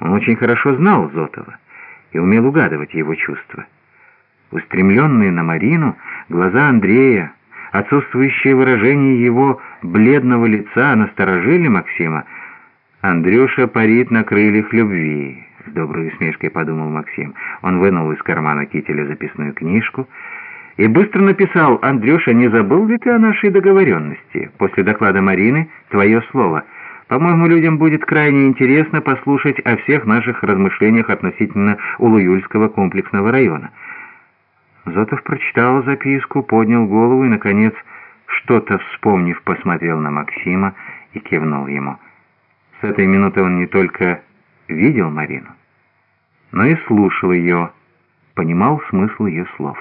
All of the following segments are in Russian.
Он очень хорошо знал Зотова и умел угадывать его чувства. Устремленные на Марину, глаза Андрея, отсутствующее выражение его бледного лица насторожили Максима. «Андрюша парит на крыльях любви», — с доброй усмешкой подумал Максим. Он вынул из кармана кителя записную книжку и быстро написал «Андрюша, не забыл ли ты о нашей договоренности? После доклада Марины твое слово». По-моему, людям будет крайне интересно послушать о всех наших размышлениях относительно Улуюльского комплексного района. Зотов прочитал записку, поднял голову и, наконец, что-то вспомнив, посмотрел на Максима и кивнул ему. С этой минуты он не только видел Марину, но и слушал ее, понимал смысл ее слов.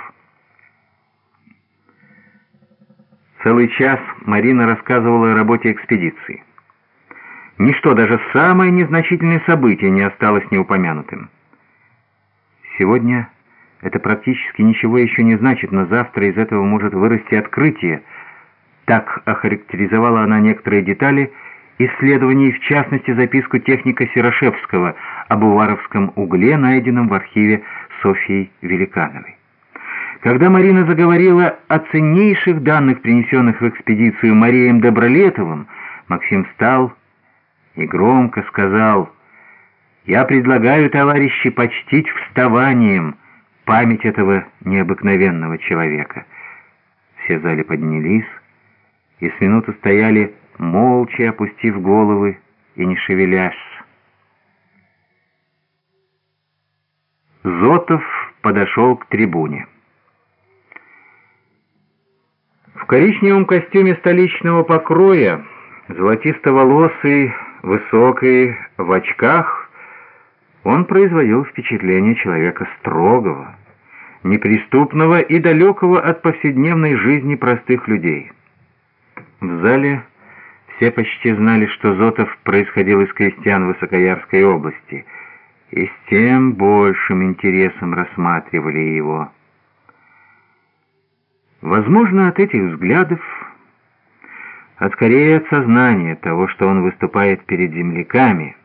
Целый час Марина рассказывала о работе экспедиции. Ничто, даже самое незначительное событие не осталось неупомянутым. Сегодня это практически ничего еще не значит, но завтра из этого может вырасти открытие. Так охарактеризовала она некоторые детали исследований, в частности записку техника Серошевского об уваровском угле, найденном в архиве Софьей Великановой. Когда Марина заговорила о ценнейших данных, принесенных в экспедицию Марием Добролетовым, Максим встал и громко сказал, «Я предлагаю, товарищи, почтить вставанием память этого необыкновенного человека». Все в поднялись и с минуты стояли, молча опустив головы и не шевелясь. Зотов подошел к трибуне. В коричневом костюме столичного покроя, золотисто-волосый, высокий, в очках, он производил впечатление человека строгого, неприступного и далекого от повседневной жизни простых людей. В зале все почти знали, что Зотов происходил из крестьян Высокоярской области, и с тем большим интересом рассматривали его. Возможно, от этих взглядов а скорее от сознания того, что он выступает перед земляками,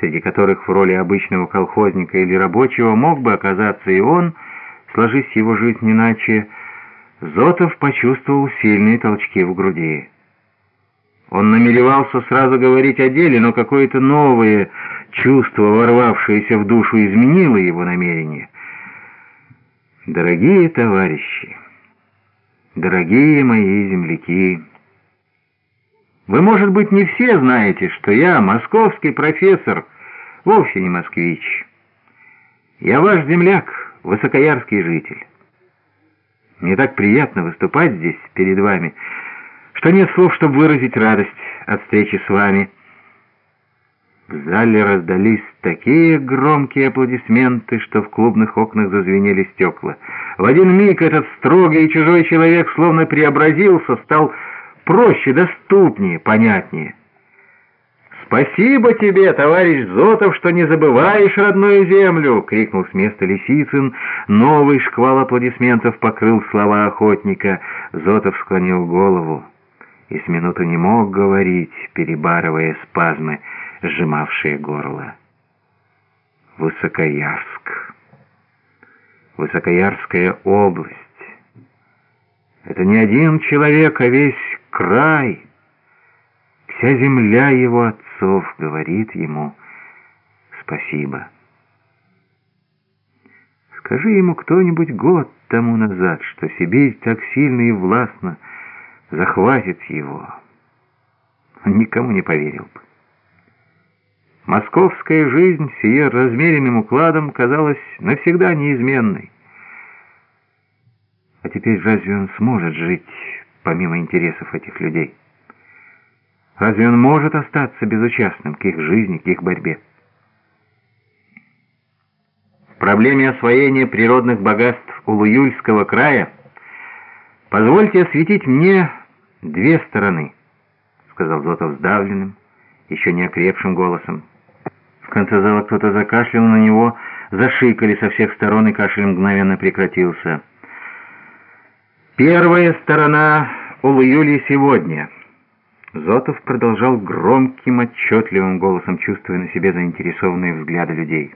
среди которых в роли обычного колхозника или рабочего мог бы оказаться и он, сложись его жизнь иначе, Зотов почувствовал сильные толчки в груди. Он намеревался сразу говорить о деле, но какое-то новое чувство, ворвавшееся в душу, изменило его намерение. «Дорогие товарищи, дорогие мои земляки!» Вы, может быть, не все знаете, что я, московский профессор, вовсе не москвич. Я ваш земляк, высокоярский житель. Мне так приятно выступать здесь перед вами, что нет слов, чтобы выразить радость от встречи с вами. В зале раздались такие громкие аплодисменты, что в клубных окнах зазвенели стекла. В один миг этот строгий и чужой человек словно преобразился, стал проще, доступнее, понятнее. «Спасибо тебе, товарищ Зотов, что не забываешь родную землю!» — крикнул с места Лисицын. Новый шквал аплодисментов покрыл слова охотника. Зотов склонил голову и с минуту не мог говорить, перебарывая спазмы, сжимавшие горло. Высокоярск. Высокоярская область. Это не один человек, а весь край. Вся земля его отцов говорит ему спасибо. Скажи ему кто-нибудь год тому назад, что Сибирь так сильно и властно захватит его. Он никому не поверил бы. Московская жизнь с ее размеренным укладом казалась навсегда неизменной. А теперь разве он сможет жить помимо интересов этих людей? Разве он может остаться безучастным к их жизни, к их борьбе? В проблеме освоения природных богатств Улуюльского края позвольте осветить мне две стороны, сказал Зотов сдавленным, еще не окрепшим голосом. В конце зала кто-то закашлял на него, зашикали со всех сторон, и кашель мгновенно прекратился. Первая сторона Улуюли сегодня. Зотов продолжал громким, отчетливым голосом, чувствуя на себе заинтересованные взгляды людей.